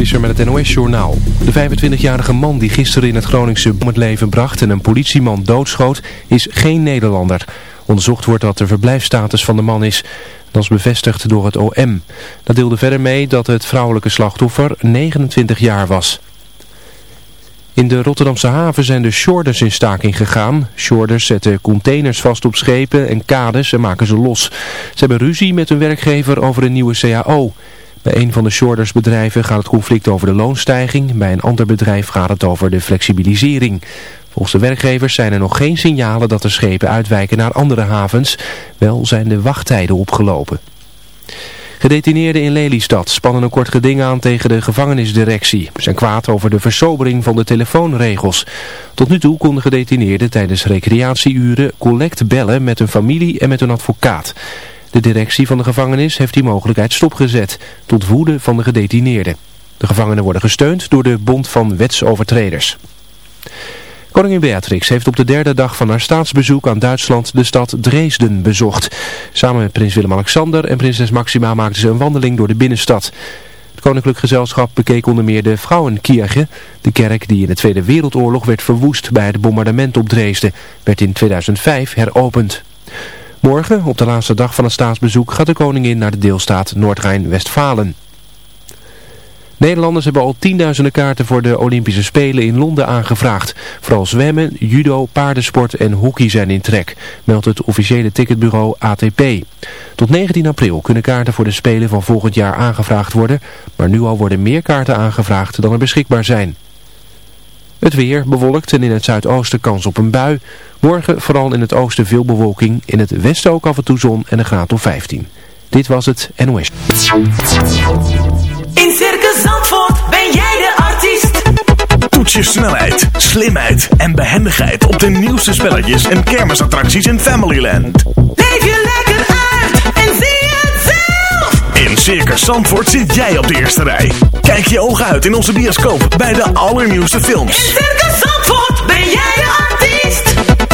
Visser met het NOS-journaal. De 25-jarige man die gisteren in het Groningse om het leven bracht en een politieman doodschoot, is geen Nederlander. Onderzocht wordt wat de verblijfstatus van de man is. Dat is bevestigd door het OM. Dat deelde verder mee dat het vrouwelijke slachtoffer 29 jaar was. In de Rotterdamse haven zijn de shorders in staking gegaan. Shorders zetten containers vast op schepen en kades en maken ze los. Ze hebben ruzie met hun werkgever over een nieuwe CAO. Bij een van de shortersbedrijven gaat het conflict over de loonstijging. Bij een ander bedrijf gaat het over de flexibilisering. Volgens de werkgevers zijn er nog geen signalen dat de schepen uitwijken naar andere havens. Wel zijn de wachttijden opgelopen. Gedetineerden in Lelystad spannen een kort geding aan tegen de gevangenisdirectie. Ze zijn kwaad over de versobering van de telefoonregels. Tot nu toe konden gedetineerden tijdens recreatieuren collect bellen met hun familie en met hun advocaat. De directie van de gevangenis heeft die mogelijkheid stopgezet, tot woede van de gedetineerden. De gevangenen worden gesteund door de Bond van Wetsovertreders. Koningin Beatrix heeft op de derde dag van haar staatsbezoek aan Duitsland de stad Dresden bezocht. Samen met prins Willem-Alexander en prinses Maxima maakten ze een wandeling door de binnenstad. Het koninklijk gezelschap bekeek onder meer de Vrouwenkirche. De kerk die in de Tweede Wereldoorlog werd verwoest bij het bombardement op Dresden, werd in 2005 heropend. Morgen, op de laatste dag van het staatsbezoek, gaat de koningin naar de deelstaat Noord-Rijn-Westfalen. Nederlanders hebben al tienduizenden kaarten voor de Olympische Spelen in Londen aangevraagd. Vooral zwemmen, judo, paardensport en hockey zijn in trek, meldt het officiële ticketbureau ATP. Tot 19 april kunnen kaarten voor de Spelen van volgend jaar aangevraagd worden, maar nu al worden meer kaarten aangevraagd dan er beschikbaar zijn. Het weer bewolkt en in het zuidoosten kans op een bui. Morgen vooral in het oosten veel bewolking. In het westen ook af en toe zon en een graad of 15. Dit was het NOS. In Circus Zandvoort ben jij de artiest. Toets je snelheid, slimheid en behendigheid op de nieuwste spelletjes en kermisattracties in Familyland. Leef je lekker uit en zie het zelf. In Circus Zandvoort zit jij op de eerste rij. Kijk je ogen uit in onze bioscoop bij de allernieuwste films. In Circus Zandvoort ben jij de artiest.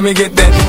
Let me get that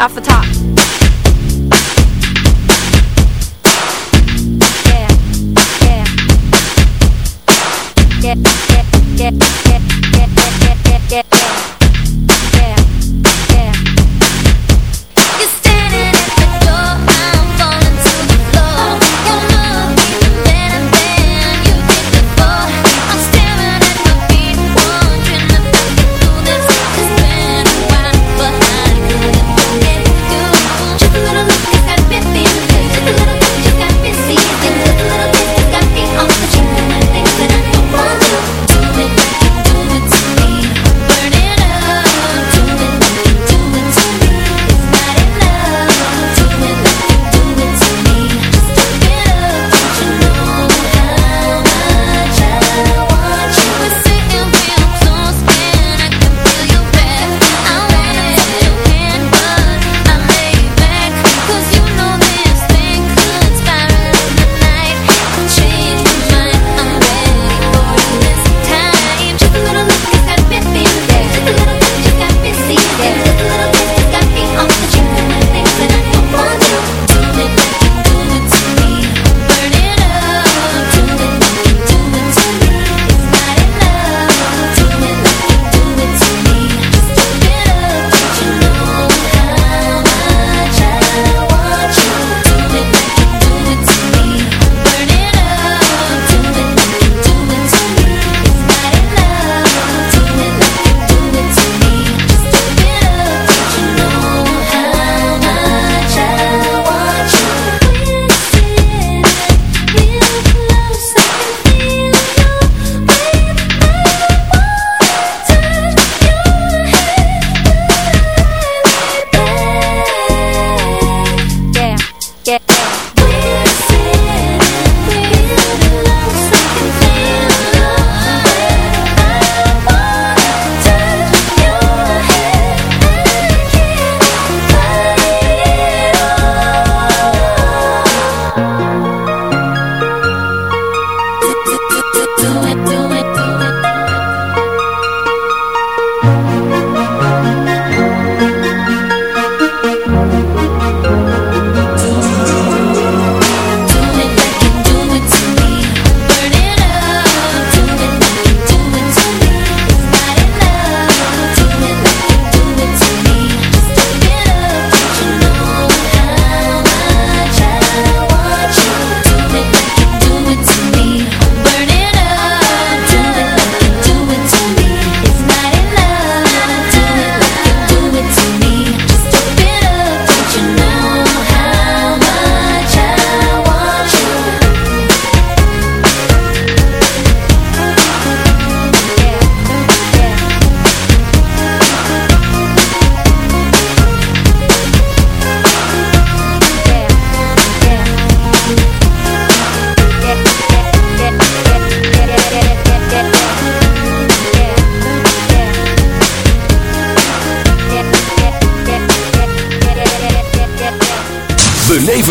off the top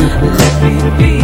Let me be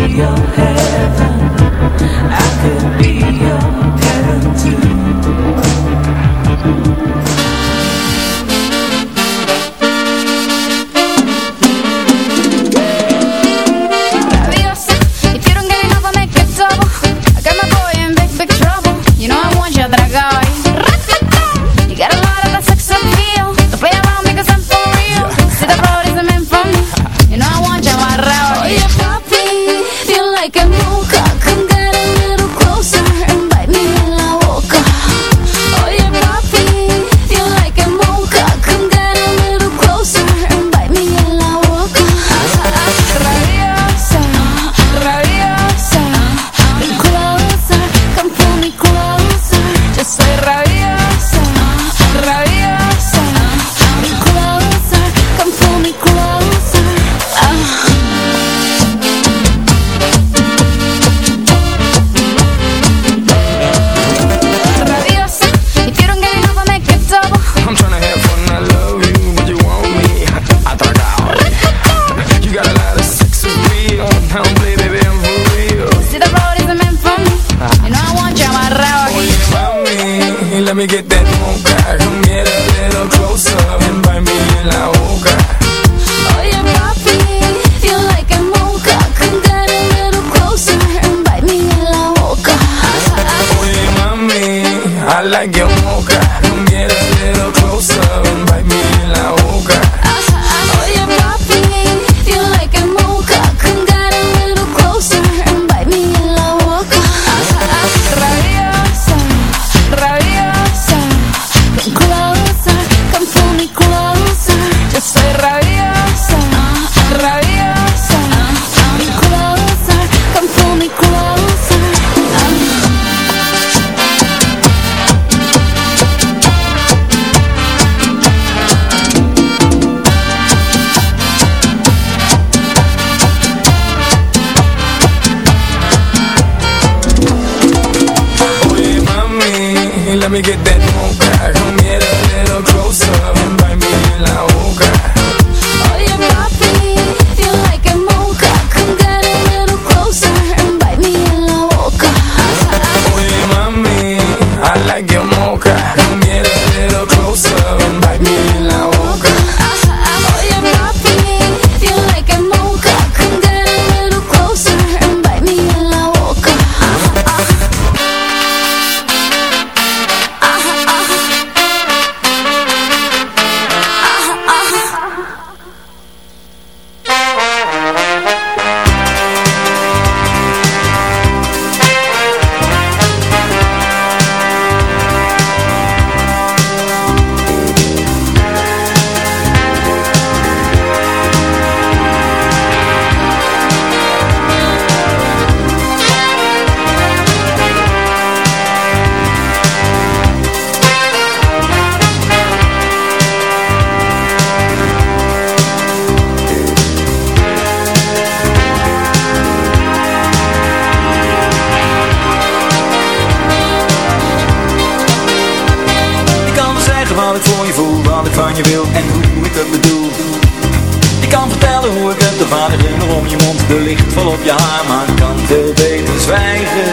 vertellen hoe ik te vader herinner om je mond De licht vol op je haar, maar ik kan veel beter zwijgen.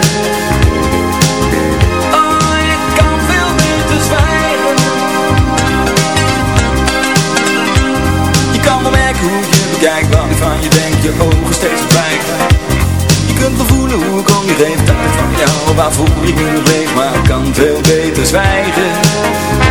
Oh, ik kan veel beter zwijgen. Je kan wel merken hoe je bekijkt wat ik van je denk Je ogen steeds verdwijgen. Je kunt wel voelen hoe ik om je geef Dat ik van jou waarvoor ik nu leef Maar ik kan veel beter zwijgen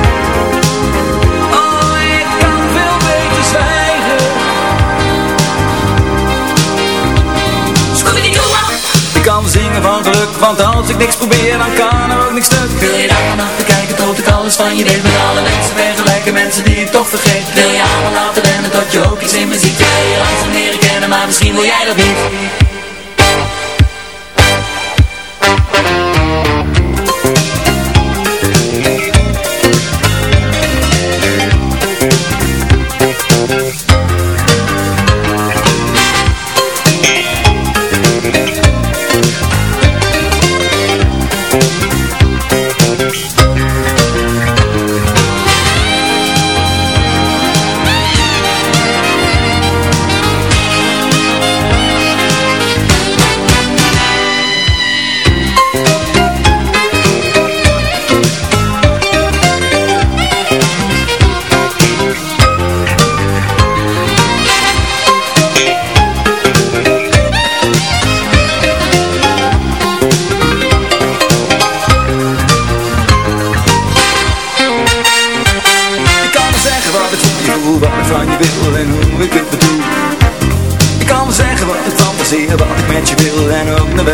Ik kan zingen van geluk, want als ik niks probeer dan kan er ook niks stuk. Wil je daar te kijken tot ik alles van je weet Met alle mensen vergelijken, mensen die ik toch vergeet. Wil je allemaal laten rennen tot je ook iets in me ziet Wil je langzaam leren kennen, maar misschien wil jij dat niet